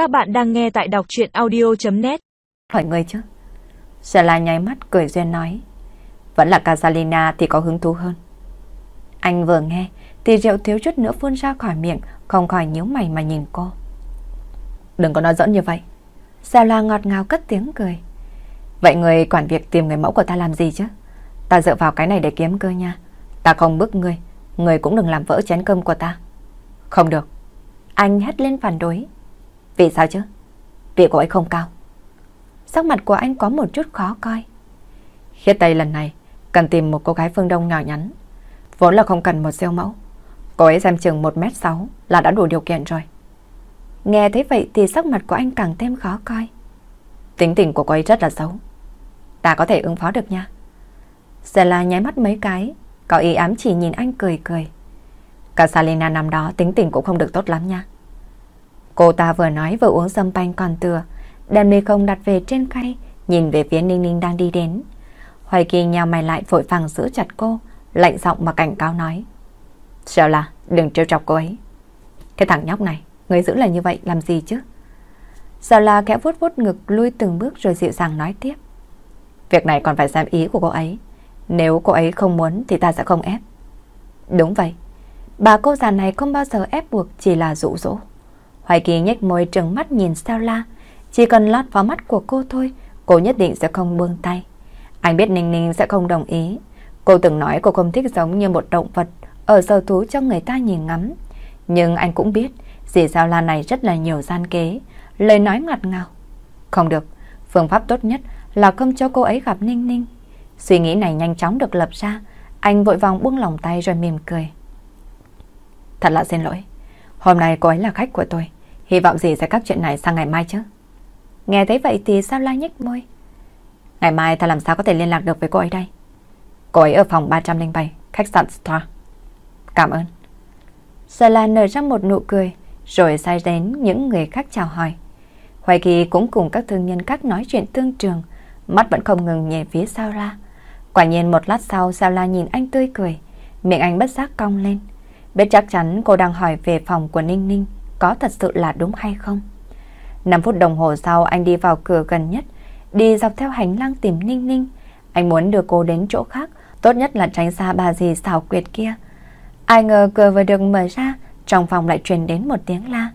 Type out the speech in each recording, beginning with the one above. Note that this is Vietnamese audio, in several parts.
Các bạn đang nghe tại đọc chuyện audio.net Hỏi người chứ? Sở là nháy mắt cười duyên nói. Vẫn là Casalina thì có hứng thú hơn. Anh vừa nghe thì rượu thiếu chút nữa phun ra khỏi miệng, không khỏi nhíu mày mà nhìn cô. Đừng có nói giỡn như vậy. Sao la ngọt ngào cất tiếng cười. Vậy người quản việc tìm người mẫu của ta làm gì chứ? Ta dựa vào cái này để kiếm cơ nha. Ta không bức người, người cũng đừng làm vỡ chén cơm của ta. Không được. Anh hét lên phản đối. Vì sao chứ? Vị của ấy không cao. Sắc mặt của anh có một chút khó coi. Khiết Tây lần này cần tìm một cô gái phương Đông nhỏ nhắn. Vốn là không cần một siêu mẫu. Cô ấy xem chừng 1m6 là đã đủ điều kiện rồi. Nghe thấy vậy thì sắc mặt của anh càng thêm khó coi. Tính tình của cô ấy rất là xấu. Ta có thể ứng phó được nha. Stella nháy mắt mấy cái, có ý ám chỉ nhìn anh cười cười. Cả Salina năm đó tính tình cũng không được tốt lắm nha. Cô ta vừa nói vừa uống sâm panh còn tựa, đem ly không đặt về trên khay, nhìn về phía Ninh Ninh đang đi đến. Hoài Kỳ nhào mày lại vội vàng giữ chặt cô, lạnh giọng mà cảnh cáo nói. Sợ là đừng trêu chọc cô ấy. Cái thằng nhóc này, người giữ là như vậy làm gì chứ? Sợ là kẽ vuốt vuốt ngực lui từng bước rồi dịu dàng nói tiếp. Việc này còn phải xem ý của cô ấy. Nếu cô ấy không muốn thì ta sẽ không ép. Đúng vậy. Bà cô già này không bao giờ ép buộc chỉ là dụ dỗ. Hoài Kỳ nhếch môi trừng mắt nhìn Stella. Chỉ cần lót vào mắt của cô thôi, cô nhất định sẽ không buông tay. Anh biết Ninh Ninh sẽ không đồng ý. Cô từng nói cô không thích giống như một động vật ở sở thú cho người ta nhìn ngắm. Nhưng anh cũng biết dì Sao La này rất là nhiều gian kế, lời nói ngặt ngào. Không được, phương pháp tốt nhất là không cho cô ấy gặp Ninh Ninh. Suy nghĩ này nhanh chóng được lập ra, anh vội vàng buông lòng tay rồi mỉm cười. Thật là xin lỗi, hôm nay cô ấy là khách của tôi, hy vọng gì sẽ các chuyện này sang ngày mai chứ. Nghe thấy vậy thì sao la nhếch môi. Ngày mai ta làm sao có thể liên lạc được với cô ấy đây? Cô ấy ở phòng 307, khách sạn Star. Cảm ơn. Sala nở ra một nụ cười, rồi sai đến những người khác chào hỏi. Hoài Kỳ cũng cùng các thương nhân khác nói chuyện tương trường, mắt vẫn không ngừng nhìn phía sau ra. Quả nhiên một lát sau Sao La nhìn anh tươi cười, miệng anh bất giác cong lên. Biết chắc chắn cô đang hỏi về phòng của Ninh Ninh có thật sự là đúng hay không. 5 phút đồng hồ sau anh đi vào cửa gần nhất, đi dọc theo hành lang tìm Ninh Ninh. Anh muốn đưa cô đến chỗ khác, tốt nhất là tránh xa bà dì xảo quyệt kia. Ai ngờ cửa vừa được mở ra, trong phòng lại truyền đến một tiếng la.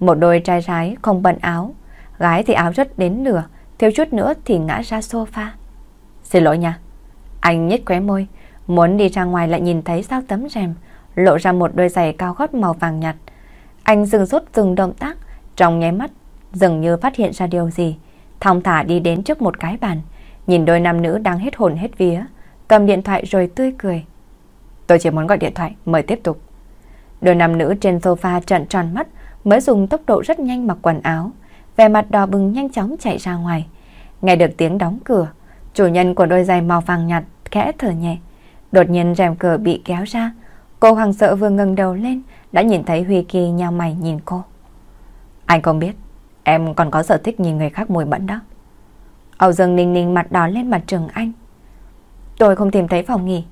Một đôi trai gái không bận áo, gái thì áo rất đến nửa, thiếu chút nữa thì ngã ra sofa. Xin lỗi nha. Anh nhếch khóe môi, muốn đi ra ngoài lại nhìn thấy sau tấm rèm, lộ ra một đôi giày cao gót màu vàng nhạt. Anh dừng rút dừng động tác, trong nháy mắt, dường như phát hiện ra điều gì. Thong thả đi đến trước một cái bàn, nhìn đôi nam nữ đang hết hồn hết vía, cầm điện thoại rồi tươi cười. Tôi chỉ muốn gọi điện thoại, mời tiếp tục. Đôi nam nữ trên sofa trợn tròn mắt, mới dùng tốc độ rất nhanh mặc quần áo, vẻ mặt đỏ bừng nhanh chóng chạy ra ngoài. Nghe được tiếng đóng cửa, chủ nhân của đôi giày màu vàng nhạt khẽ thở nhẹ. Đột nhiên rèm cửa bị kéo ra, cô hoàng sợ vừa ngẩng đầu lên đã nhìn thấy Huy Kỳ nhào mày nhìn cô. Anh không biết, em còn có sở thích nhìn người khác mùi bẩn đó. Âu Dương Ninh Ninh mặt đỏ lên mặt trường anh. Tôi không tìm thấy phòng nghỉ.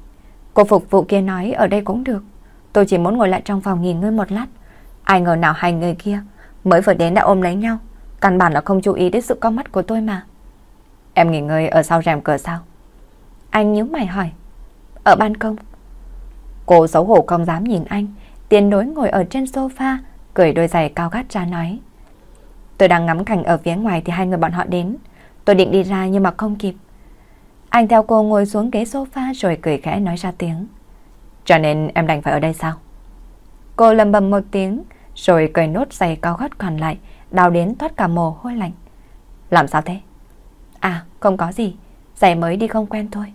Cô phục vụ kia nói ở đây cũng được. Tôi chỉ muốn ngồi lại trong phòng nghỉ ngơi một lát. Ai ngờ nào hai người kia mới vừa đến đã ôm lấy nhau. Căn bản là không chú ý đến sự có mắt của tôi mà. Em nghỉ ngơi ở sau rèm cửa sao? Anh nhíu mày hỏi. Ở ban công. Cô xấu hổ không dám nhìn anh. Tiến đối ngồi ở trên sofa, cười đôi giày cao gắt ra nói. Tôi đang ngắm cảnh ở phía ngoài thì hai người bọn họ đến. Tôi định đi ra nhưng mà không kịp. Anh theo cô ngồi xuống ghế sofa rồi cười khẽ nói ra tiếng. Cho nên em đành phải ở đây sao? Cô lầm bầm một tiếng rồi cười nốt giày cao gót còn lại đau đến thoát cả mồ hôi lạnh. Làm sao thế? À, không có gì, giày mới đi không quen thôi.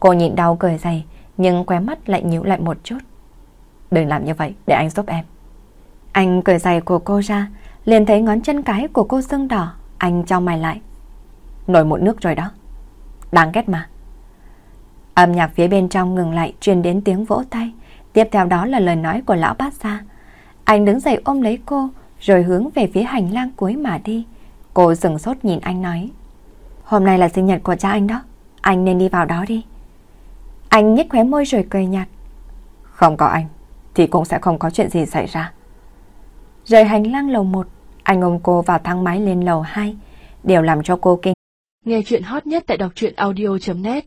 Cô nhịn đau cười giày, nhưng khóe mắt lại nhíu lại một chút. Đừng làm như vậy, để anh giúp em. Anh cởi giày của cô ra, liền thấy ngón chân cái của cô sưng đỏ, anh cho mày lại. Nổi một nước rồi đó. Đáng ghét mà. Âm nhạc phía bên trong ngừng lại truyền đến tiếng vỗ tay, tiếp theo đó là lời nói của lão bát gia. Anh đứng dậy ôm lấy cô, rồi hướng về phía hành lang cuối mà đi. Cô dừng sốt nhìn anh nói. Hôm nay là sinh nhật của cha anh đó, anh nên đi vào đó đi. Anh nhếch khóe môi rồi cười nhạt. Không có anh, thì cũng sẽ không có chuyện gì xảy ra. Rời hành lang lầu một, Anh ôm cô vào thang máy lên lầu 2, điều làm cho cô kinh. Nghe chuyện hot nhất tại đọc truyện audio.net